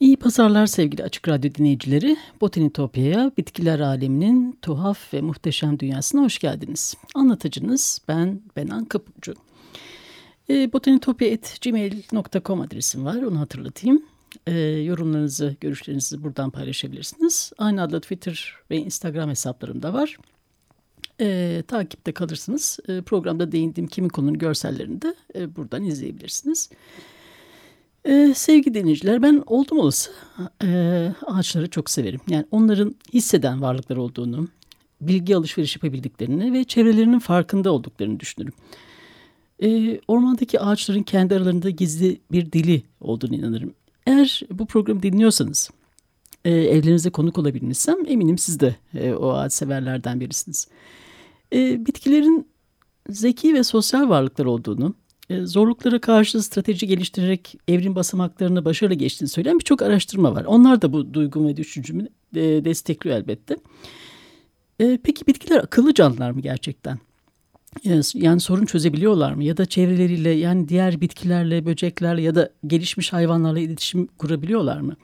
İyi pazarlar sevgili Açık Radyo dinleyicileri. Botanitopya'ya, bitkiler aleminin tuhaf ve muhteşem dünyasına hoş geldiniz. Anlatıcınız ben Benan Kapucu. E, botanitopya.gmail.com adresim var, onu hatırlatayım. E, yorumlarınızı, görüşlerinizi buradan paylaşabilirsiniz. Aynı adlı Twitter ve Instagram hesaplarım da var. E, takipte kalırsınız. E, programda değindiğim kimi konunun görsellerini de e, buradan izleyebilirsiniz. Ee, sevgili dinleyiciler ben oldum olası e, ağaçları çok severim. Yani onların hisseden varlıklar olduğunu, bilgi alışveriş yapabildiklerini ve çevrelerinin farkında olduklarını düşünürüm. E, ormandaki ağaçların kendi aralarında gizli bir dili olduğunu inanırım. Eğer bu programı dinliyorsanız, e, evlerinize konuk olabilmişsem eminim siz de e, o ağaç severlerden birisiniz. E, bitkilerin zeki ve sosyal varlıklar olduğunu, zorluklara karşı strateji geliştirerek evrim basamaklarını başarılı geçtiğini söyleyen birçok araştırma var. Onlar da bu duygumu ve düşüncümü e, destekliyor elbette. E, peki bitkiler akıllı canlılar mı gerçekten? Yani sorun çözebiliyorlar mı? Ya da çevreleriyle yani diğer bitkilerle, böceklerle ya da gelişmiş hayvanlarla iletişim kurabiliyorlar mı?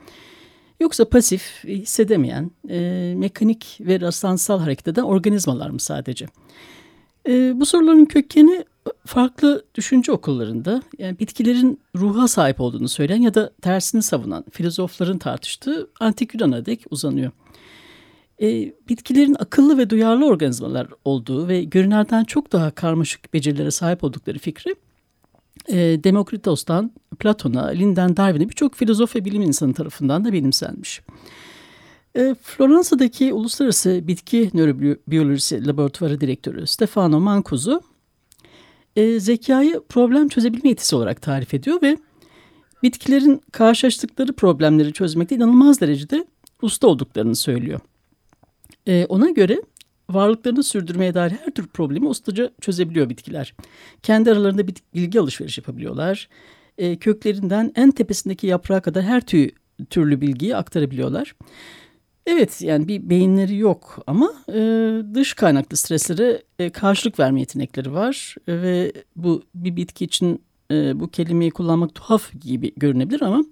Yoksa pasif, hissedemeyen, e, mekanik ve rastlansal hareket eden organizmalar mı sadece? E, bu soruların kökeni farklı düşünce okullarında yani bitkilerin ruha sahip olduğunu söyleyen ya da tersini savunan filozofların tartıştığı antik Yunan'a dek uzanıyor. E, bitkilerin akıllı ve duyarlı organizmalar olduğu ve görünenden çok daha karmaşık becerilere sahip oldukları fikri e, Demokritos'tan Platon'a, Linden Darwin'e birçok filozof ve bilim insanı tarafından da benimsenmiş. E, Floransa'daki Uluslararası Bitki Nörobiyolojisi Laboratuvarı Direktörü Stefano Mancuso e, zekayı problem çözebilme yetisi olarak tarif ediyor ve bitkilerin karşılaştıkları problemleri çözmekte inanılmaz derecede usta olduklarını söylüyor. E, ona göre varlıklarını sürdürmeye dair her tür problemi ustaca çözebiliyor bitkiler. Kendi aralarında bilgi alışveriş yapabiliyorlar. E, köklerinden en tepesindeki yaprağa kadar her tüy, türlü bilgiyi aktarabiliyorlar. Evet yani bir beyinleri yok ama e, dış kaynaklı streslere e, karşılık verme yetenekleri var e, ve bu bir bitki için e, bu kelimeyi kullanmak tuhaf gibi görünebilir ama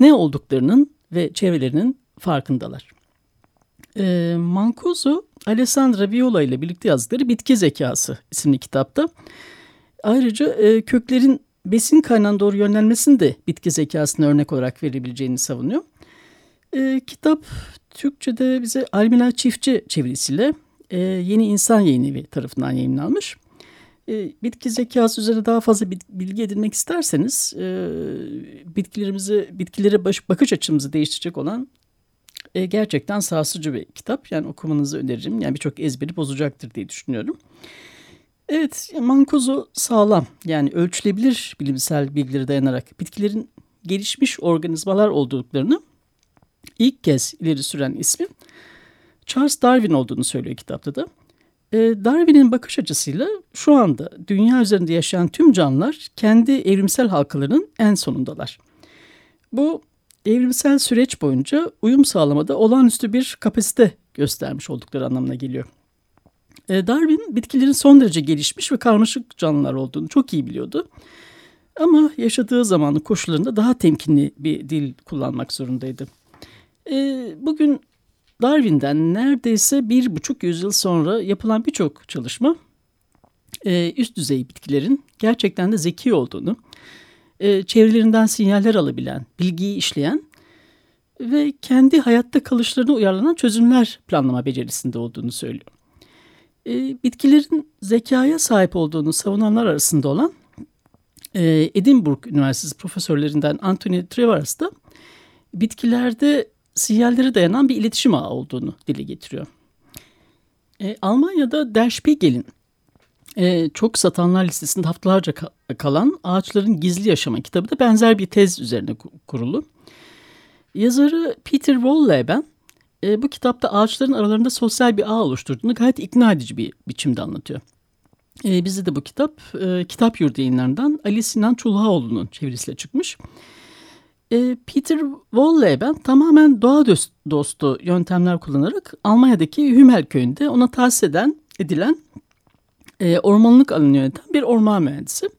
ne olduklarının ve çevrelerinin farkındalar. E, Mancuso, Alessandra Viola ile birlikte yazdıkları Bitki Zekası isimli kitapta ayrıca e, köklerin besin kaynağına doğru yönlenmesini de bitki zekasına örnek olarak verebileceğini savunuyor. E, kitap Türkçe'de bize Almila Çiftçi çevirisiyle e, Yeni İnsan Yayın Evi tarafından yayınlanmış. E, bitki zekası üzerine daha fazla bilgi edinmek isterseniz e, bitkilerimizi, bitkilere baş, bakış açımızı değiştirecek olan e, gerçekten sarsıcı bir kitap. Yani okumanızı öneririm. Yani birçok ezberi bozacaktır diye düşünüyorum. Evet, Mankozo sağlam yani ölçülebilir bilimsel bilgilere dayanarak bitkilerin gelişmiş organizmalar olduklarını ilk kez ileri süren ismi Charles Darwin olduğunu söylüyor kitapta da. Ee, Darwin'in bakış açısıyla şu anda dünya üzerinde yaşayan tüm canlılar kendi evrimsel halkalarının en sonundalar. Bu evrimsel süreç boyunca uyum sağlamada olağanüstü bir kapasite göstermiş oldukları anlamına geliyor. Ee, Darwin bitkilerin son derece gelişmiş ve karmaşık canlılar olduğunu çok iyi biliyordu. Ama yaşadığı zamanın koşullarında daha temkinli bir dil kullanmak zorundaydı. E, bugün Darwin'den neredeyse bir buçuk yüzyıl sonra yapılan birçok çalışma e, üst düzey bitkilerin gerçekten de zeki olduğunu, e, çevrelerinden sinyaller alabilen, bilgiyi işleyen ve kendi hayatta kalışlarına uyarlanan çözümler planlama becerisinde olduğunu söylüyor. E, bitkilerin zekaya sahip olduğunu savunanlar arasında olan e, Edinburgh Üniversitesi profesörlerinden Anthony Trevaras da bitkilerde sinyallere dayanan bir iletişim ağı olduğunu dile getiriyor. E, Almanya'da Der Spiegel'in e, çok satanlar listesinde haftalarca ka kalan Ağaçların Gizli Yaşamı kitabı da benzer bir tez üzerine kurulu. Yazarı Peter Wolleben e, bu kitapta ağaçların aralarında sosyal bir ağ oluşturduğunu gayet ikna edici bir biçimde anlatıyor. E, bizde de bu kitap e, Kitap Yurdu yayınlarından Ali Sinan Çulhaoğlu'nun çevirisiyle çıkmış. E, Peter Wolleben tamamen doğa dostu yöntemler kullanarak Almanya'daki Hümel köyünde ona tahsis eden, edilen e, ormanlık alanı yöneten bir orman mühendisi.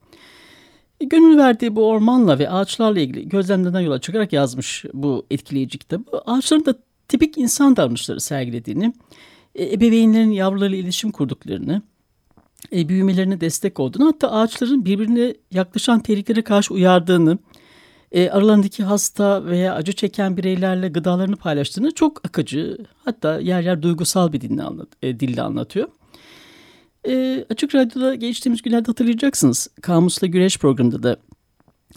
E, gönül verdiği bu ormanla ve ağaçlarla ilgili gözlemlerden yola çıkarak yazmış bu etkileyici kitabı. Ağaçların da tipik insan davranışları sergilediğini, e, ebeveynlerin yavrularıyla iletişim kurduklarını, e, büyümelerine destek olduğunu hatta ağaçların birbirine yaklaşan tehlikelere karşı uyardığını, e, aralarındaki hasta veya acı çeken bireylerle gıdalarını paylaştığını çok akıcı hatta yer yer duygusal bir dille, anlat, e, dille anlatıyor. E, Açık Radyo'da geçtiğimiz günlerde hatırlayacaksınız. Kamusla Güreş programında da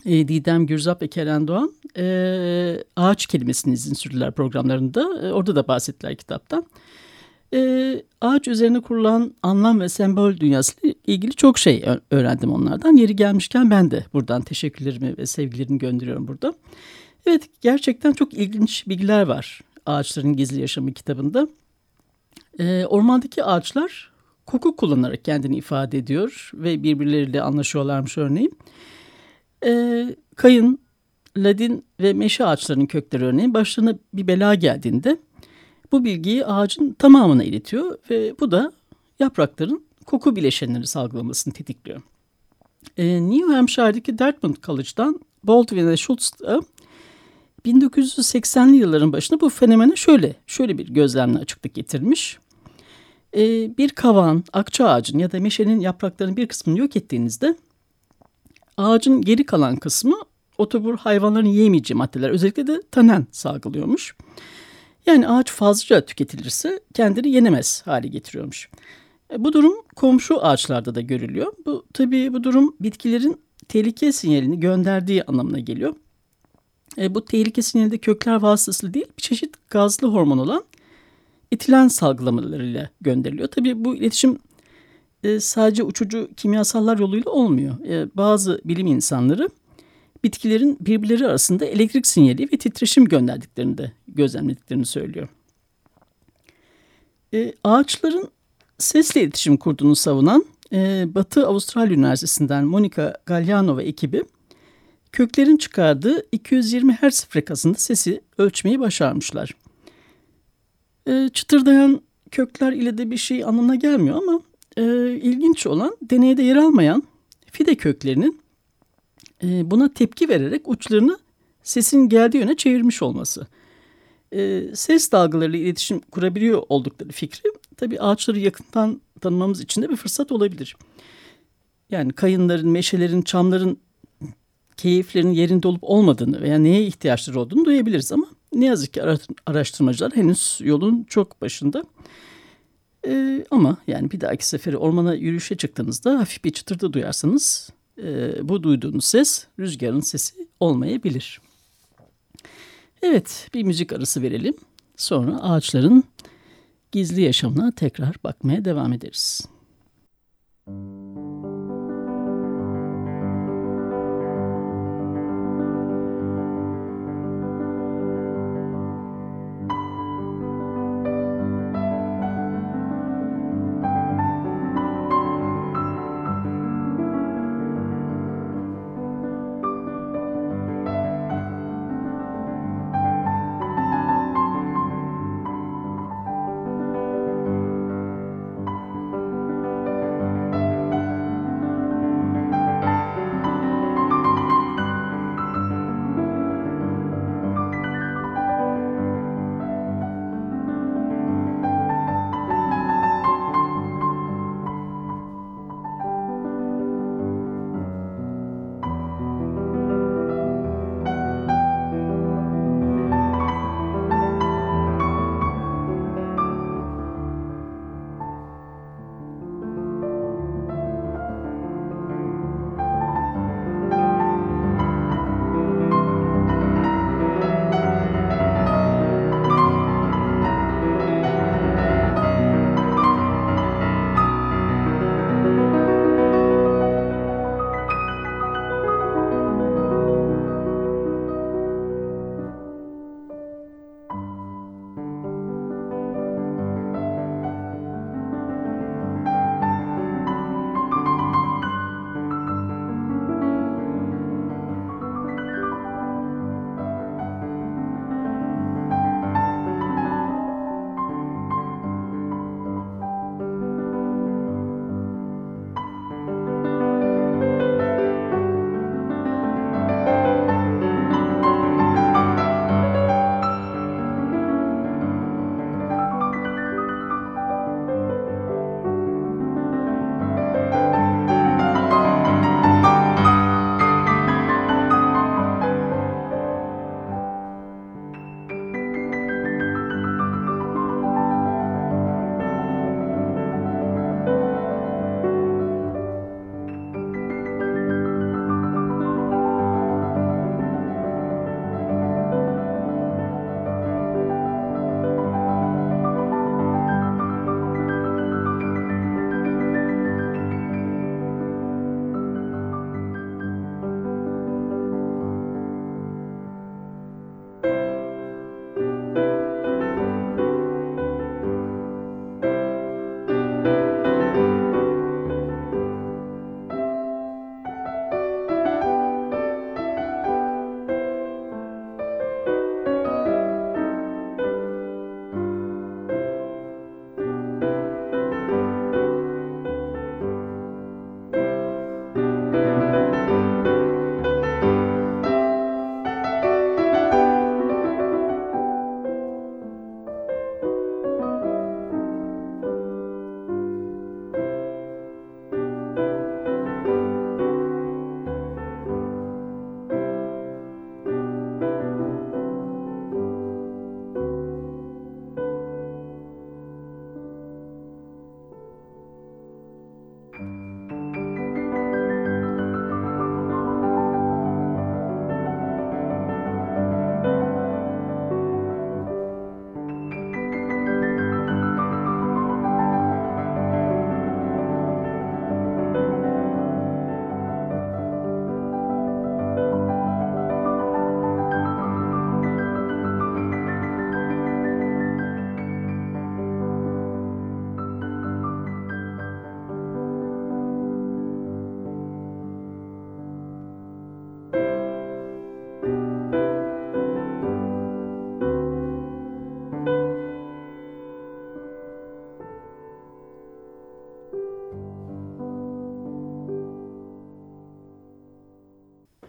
e, Didem Gürzap ve Keren Doğan e, ağaç kelimesini izin sürdüler programlarında. E, orada da bahsettiler kitaptan. E, ağaç üzerine kurulan anlam ve sembol dünyasıyla ilgili çok şey öğrendim onlardan. Yeri gelmişken ben de buradan teşekkürlerimi ve sevgilerimi gönderiyorum burada. Evet gerçekten çok ilginç bilgiler var Ağaçların Gizli Yaşamı kitabında. E, ormandaki ağaçlar koku kullanarak kendini ifade ediyor ve birbirleriyle anlaşıyorlarmış örneğin. E, kayın, ladin ve meşe ağaçlarının kökleri örneğin başlarına bir bela geldiğinde bu bilgiyi ağacın tamamına iletiyor ve bu da yaprakların koku bileşenleri salgılamasını tetikliyor. E, New Hampshire'daki Dartmouth College'dan Baldwin ve Schultz da 1980'li yılların başında bu fenomene şöyle şöyle bir gözlemle açıklık getirmiş. Ee, bir kavan, akça ağacın ya da meşenin yapraklarının bir kısmını yok ettiğinizde ağacın geri kalan kısmı otobur hayvanların yiyemeyeceği maddeler özellikle de tanen salgılıyormuş. Yani ağaç fazlaca tüketilirse kendini yenemez hale getiriyormuş. E, bu durum komşu ağaçlarda da görülüyor. Bu tabii bu durum bitkilerin tehlike sinyalini gönderdiği anlamına geliyor. E, bu tehlike sinyali de kökler vasıtasıyla değil bir çeşit gazlı hormon olan etilen salgılamalarıyla gönderiliyor. Tabii bu iletişim e, sadece uçucu kimyasallar yoluyla olmuyor. E, bazı bilim insanları bitkilerin birbirleri arasında elektrik sinyali ve titreşim gönderdiklerini de gözlemlediklerini söylüyor. E, ağaçların sesle iletişim kurduğunu savunan e, Batı Avustralya Üniversitesi'nden Monica Galliano ve ekibi köklerin çıkardığı 220 Hz frekansında sesi ölçmeyi başarmışlar. E, çıtırdayan kökler ile de bir şey anlamına gelmiyor ama e, ilginç olan deneyde yer almayan fide köklerinin e, buna tepki vererek uçlarını sesin geldiği yöne çevirmiş olması. E, ses dalgalarıyla iletişim kurabiliyor oldukları fikri tabii ağaçları yakından tanımamız için de bir fırsat olabilir. Yani kayınların, meşelerin, çamların keyiflerin yerinde olup olmadığını veya neye ihtiyaçları olduğunu duyabiliriz ama ne yazık ki araştırmacılar henüz yolun çok başında. Ee, ama yani bir dahaki seferi ormana yürüyüşe çıktığınızda hafif bir çıtırdı duyarsanız e, bu duyduğunuz ses rüzgarın sesi olmayabilir. Evet bir müzik arası verelim. Sonra ağaçların gizli yaşamına tekrar bakmaya devam ederiz. Müzik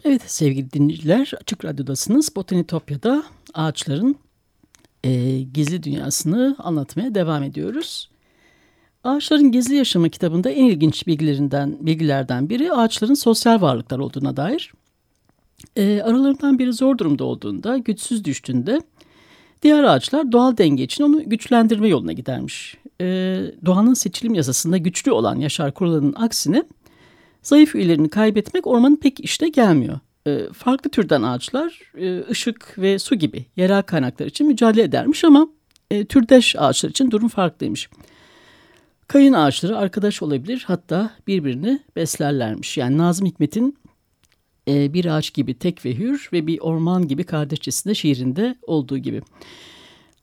Evet sevgili dinleyiciler Açık Radyo'dasınız. Botanitopya'da ağaçların e, gizli dünyasını anlatmaya devam ediyoruz. Ağaçların Gizli Yaşamı kitabında en ilginç bilgilerinden bilgilerden biri ağaçların sosyal varlıklar olduğuna dair. E, aralarından biri zor durumda olduğunda, güçsüz düştüğünde diğer ağaçlar doğal denge için onu güçlendirme yoluna gidermiş. E, doğanın seçilim yasasında güçlü olan yaşar kuralının aksine zayıf üyelerini kaybetmek ormanın pek işte gelmiyor. E, farklı türden ağaçlar e, ışık ve su gibi yerel kaynaklar için mücadele edermiş ama e, türdeş ağaçlar için durum farklıymış. Kayın ağaçları arkadaş olabilir hatta birbirini beslerlermiş. Yani Nazım Hikmet'in e, bir ağaç gibi tek ve hür ve bir orman gibi kardeşçesinde şiirinde olduğu gibi.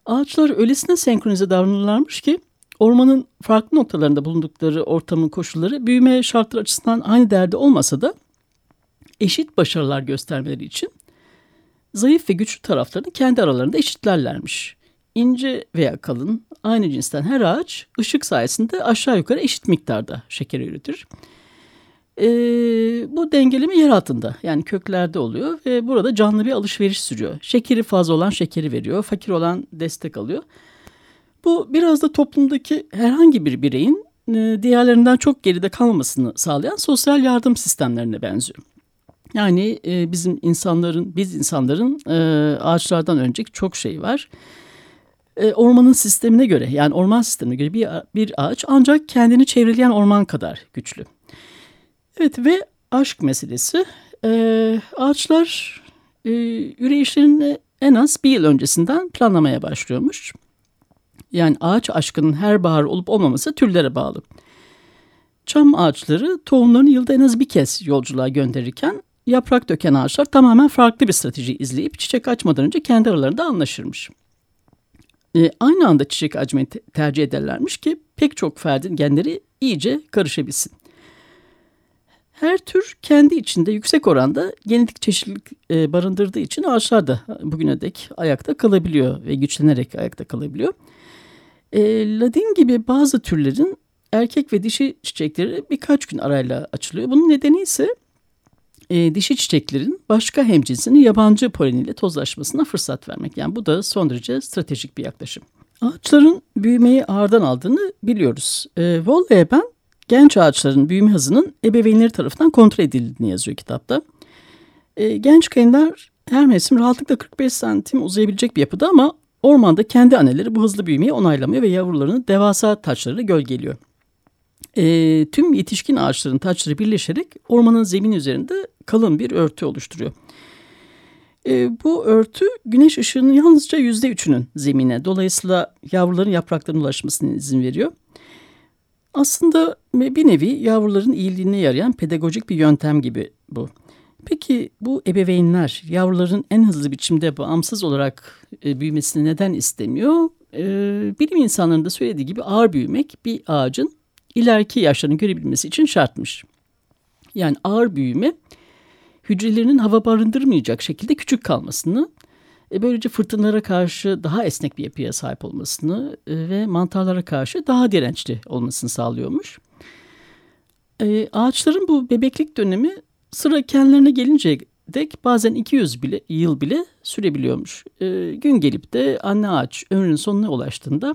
Ağaçlar öylesine senkronize davranırlarmış ki ormanın farklı noktalarında bulundukları ortamın koşulları büyüme şartları açısından aynı değerde olmasa da eşit başarılar göstermeleri için zayıf ve güçlü taraflarını kendi aralarında eşitlerlermiş. İnce veya kalın aynı cinsten her ağaç ışık sayesinde aşağı yukarı eşit miktarda şeker üretir. E, bu dengeleme yer altında yani köklerde oluyor ve burada canlı bir alışveriş sürüyor. Şekeri fazla olan şekeri veriyor, fakir olan destek alıyor. Bu biraz da toplumdaki herhangi bir bireyin e, diğerlerinden çok geride kalmamasını sağlayan sosyal yardım sistemlerine benziyor. Yani e, bizim insanların, biz insanların e, ağaçlardan önceki çok şey var. E, ormanın sistemine göre yani orman sistemine göre bir, bir ağaç ancak kendini çevreleyen orman kadar güçlü. Evet ve aşk meselesi. Ağaçlar e, üreyişlerini en az bir yıl öncesinden planlamaya başlıyormuş. Yani ağaç aşkının her bahar olup olmaması türlere bağlı. Çam ağaçları tohumlarını yılda en az bir kez yolculuğa gönderirken yaprak döken ağaçlar tamamen farklı bir strateji izleyip çiçek açmadan önce kendi aralarında anlaşırmış. E, aynı anda çiçek açmayı te tercih ederlermiş ki pek çok ferdin genleri iyice karışabilsin. Her tür kendi içinde yüksek oranda genetik çeşitlilik e, barındırdığı için ağaçlar da bugüne dek ayakta kalabiliyor ve güçlenerek ayakta kalabiliyor. E, ladin gibi bazı türlerin erkek ve dişi çiçekleri birkaç gün arayla açılıyor. Bunun nedeni ise e, dişi çiçeklerin başka hemcinsinin yabancı poleniyle tozlaşmasına fırsat vermek. Yani bu da son derece stratejik bir yaklaşım. Ağaçların büyümeyi ağırdan aldığını biliyoruz. E, ben genç ağaçların büyüme hızının ebeveynleri tarafından kontrol edildiğini yazıyor kitapta. E, genç kayınlar her mevsim rahatlıkla 45 santim uzayabilecek bir yapıda ama ormanda kendi anneleri bu hızlı büyümeyi onaylamıyor ve yavrularını devasa taçlarıyla gölgeliyor. E, tüm yetişkin ağaçların taçları birleşerek ormanın zemin üzerinde kalın bir örtü oluşturuyor. E, bu örtü güneş ışığının yalnızca yüzde üçünün zemine dolayısıyla yavruların yapraklarına ulaşmasına izin veriyor. Aslında bir nevi yavruların iyiliğine yarayan pedagojik bir yöntem gibi bu. Peki bu ebeveynler yavruların en hızlı biçimde bağımsız olarak e, büyümesini neden istemiyor? E, bilim insanlarının da söylediği gibi ağır büyümek bir ağacın ileriki yaşlarını görebilmesi için şartmış. Yani ağır büyüme hücrelerinin hava barındırmayacak şekilde küçük kalmasını, e, böylece fırtınalara karşı daha esnek bir yapıya sahip olmasını e, ve mantarlara karşı daha dirençli olmasını sağlıyormuş. E, ağaçların bu bebeklik dönemi sıra kendilerine gelince dek bazen 200 bile, yıl bile sürebiliyormuş. gün gelip de anne ağaç ömrünün sonuna ulaştığında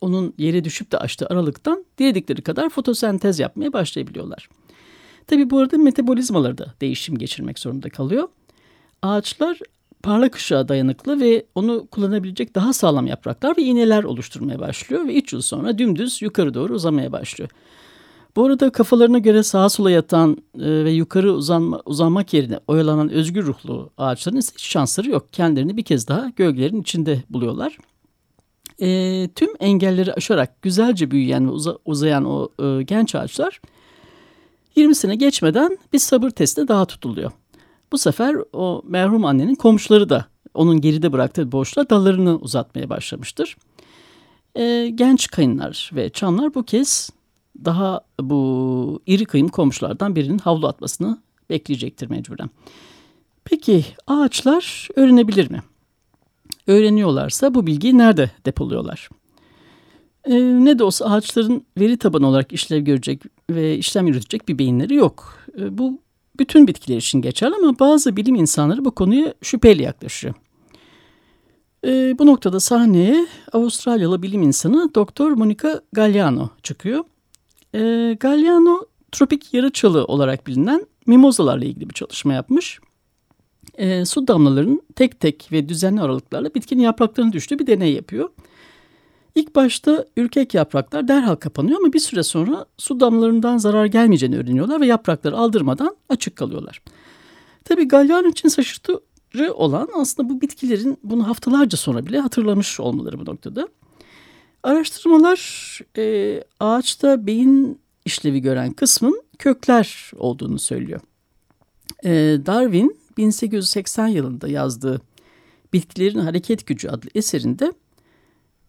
onun yere düşüp de açtığı aralıktan diledikleri kadar fotosentez yapmaya başlayabiliyorlar. Tabi bu arada metabolizmaları da değişim geçirmek zorunda kalıyor. Ağaçlar parlak ışığa dayanıklı ve onu kullanabilecek daha sağlam yapraklar ve iğneler oluşturmaya başlıyor ve 3 yıl sonra dümdüz yukarı doğru uzamaya başlıyor. Bu arada kafalarına göre sağa sola yatan e, ve yukarı uzanma, uzanmak yerine oyalanan özgür ruhlu ağaçların ise hiç şansları yok. Kendilerini bir kez daha gölgelerin içinde buluyorlar. E, tüm engelleri aşarak güzelce büyüyen ve uza, uzayan o e, genç ağaçlar 20 sene geçmeden bir sabır testine daha tutuluyor. Bu sefer o merhum annenin komşuları da onun geride bıraktığı boşluğa dallarını uzatmaya başlamıştır. E, genç kayınlar ve çamlar bu kez daha bu iri kıyım komşulardan birinin havlu atmasını bekleyecektir mecburen. Peki ağaçlar öğrenebilir mi? Öğreniyorlarsa bu bilgiyi nerede depoluyorlar? E, ne de olsa ağaçların veri tabanı olarak işlev görecek ve işlem yürütecek bir beyinleri yok. E, bu bütün bitkiler için geçerli ama bazı bilim insanları bu konuya şüpheyle yaklaşıyor. E, bu noktada sahneye Avustralyalı bilim insanı Doktor Monica Galliano çıkıyor. E, Galliano tropik yarı çalı olarak bilinen mimozalarla ilgili bir çalışma yapmış. E, su damlalarının tek tek ve düzenli aralıklarla bitkinin yapraklarına düştüğü bir deney yapıyor. İlk başta ürkek yapraklar derhal kapanıyor ama bir süre sonra su damlalarından zarar gelmeyeceğini öğreniyorlar ve yaprakları aldırmadan açık kalıyorlar. Tabii Galliano için şaşırtıcı olan aslında bu bitkilerin bunu haftalarca sonra bile hatırlamış olmaları bu noktada. Araştırmalar e, ağaçta beyin işlevi gören kısmın kökler olduğunu söylüyor. E, Darwin 1880 yılında yazdığı Bitkilerin Hareket Gücü adlı eserinde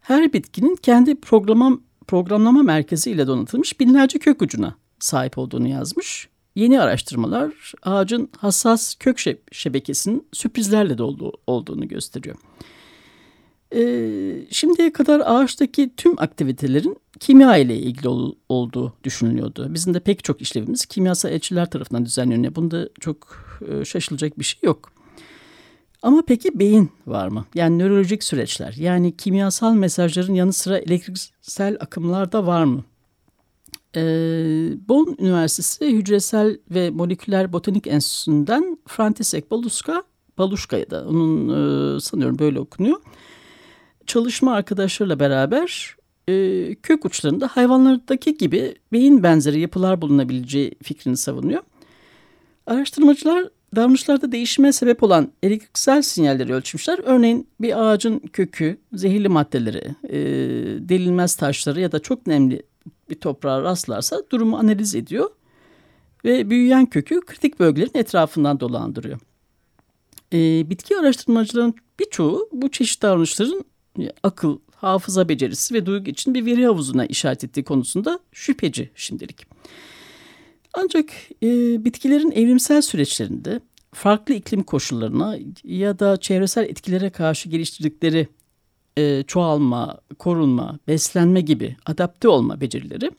her bitkinin kendi programa, programlama merkezi ile donatılmış binlerce kök ucuna sahip olduğunu yazmış. Yeni araştırmalar ağacın hassas kök şebekesinin sürprizlerle dolu olduğunu gösteriyor. Ee, şimdiye kadar ağaçtaki tüm aktivitelerin kimya ile ilgili ol, olduğu düşünülüyordu. Bizim de pek çok işlevimiz kimyasal elçiler tarafından düzenleniyor. Bunda çok e, şaşılacak bir şey yok. Ama peki beyin var mı? Yani nörolojik süreçler, yani kimyasal mesajların yanı sıra elektriksel akımlar da var mı? Ee, Bonn Üniversitesi Hücresel ve Moleküler Botanik Enstitüsü'nden Frantisek Baluska, Baluşka'ya da onun e, sanıyorum böyle okunuyor. Çalışma arkadaşlarıyla beraber e, kök uçlarında hayvanlardaki gibi beyin benzeri yapılar bulunabileceği fikrini savunuyor. Araştırmacılar davranışlarda değişime sebep olan elektriksel sinyalleri ölçmüşler. Örneğin bir ağacın kökü, zehirli maddeleri, e, delinmez taşları ya da çok nemli bir toprağa rastlarsa durumu analiz ediyor. Ve büyüyen kökü kritik bölgelerin etrafından dolandırıyor. E, bitki araştırmacıların birçoğu bu çeşit davranışların akıl, hafıza becerisi ve duygu için bir veri havuzuna işaret ettiği konusunda şüpheci şimdilik. Ancak e, bitkilerin evrimsel süreçlerinde farklı iklim koşullarına ya da çevresel etkilere karşı geliştirdikleri e, çoğalma, korunma, beslenme gibi adapte olma becerileri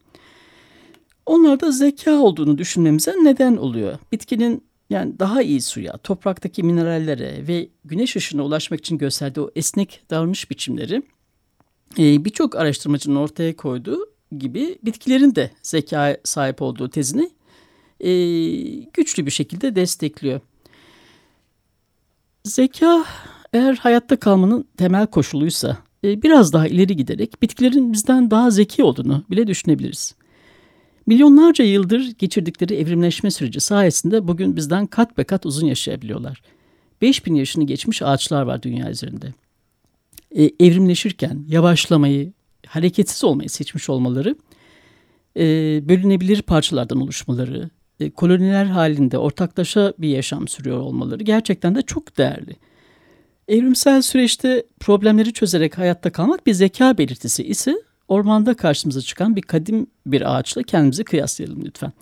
onlarda zeka olduğunu düşünmemize neden oluyor. Bitkinin yani daha iyi suya, topraktaki minerallere ve güneş ışığına ulaşmak için gösterdiği o esnek davranış biçimleri e, birçok araştırmacının ortaya koyduğu gibi bitkilerin de zeka sahip olduğu tezini e, güçlü bir şekilde destekliyor. Zeka eğer hayatta kalmanın temel koşuluysa e, biraz daha ileri giderek bitkilerin bizden daha zeki olduğunu bile düşünebiliriz. Milyonlarca yıldır geçirdikleri evrimleşme süreci sayesinde bugün bizden kat be kat uzun yaşayabiliyorlar. 5000 yaşını geçmiş ağaçlar var dünya üzerinde. E, evrimleşirken yavaşlamayı, hareketsiz olmayı seçmiş olmaları, e, bölünebilir parçalardan oluşmaları, e, koloniler halinde ortaklaşa bir yaşam sürüyor olmaları gerçekten de çok değerli. Evrimsel süreçte problemleri çözerek hayatta kalmak bir zeka belirtisi ise ormanda karşımıza çıkan bir kadim bir ağaçla kendimizi kıyaslayalım lütfen.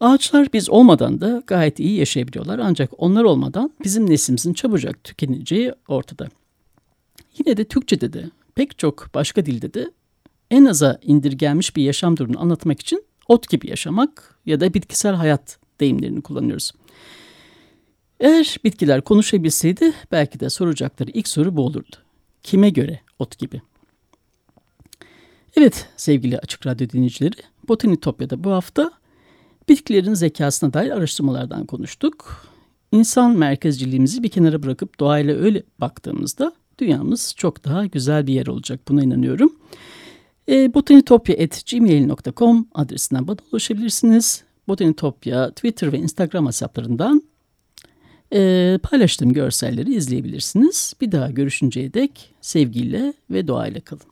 Ağaçlar biz olmadan da gayet iyi yaşayabiliyorlar ancak onlar olmadan bizim neslimizin çabucak tükeneceği ortada. Yine de Türkçe'de de pek çok başka dilde de en aza indirgenmiş bir yaşam durumunu anlatmak için ot gibi yaşamak ya da bitkisel hayat deyimlerini kullanıyoruz. Eğer bitkiler konuşabilseydi belki de soracakları ilk soru bu olurdu. Kime göre ot gibi? Evet sevgili Açık Radyo dinleyicileri, Botanitopya'da bu hafta bitkilerin zekasına dair araştırmalardan konuştuk. İnsan merkezciliğimizi bir kenara bırakıp doğayla öyle baktığımızda dünyamız çok daha güzel bir yer olacak. Buna inanıyorum. E, botanitopya.gmail.com adresinden bana ulaşabilirsiniz. Botanitopya Twitter ve Instagram hesaplarından e, paylaştığım görselleri izleyebilirsiniz. Bir daha görüşünceye dek sevgiyle ve doğayla kalın.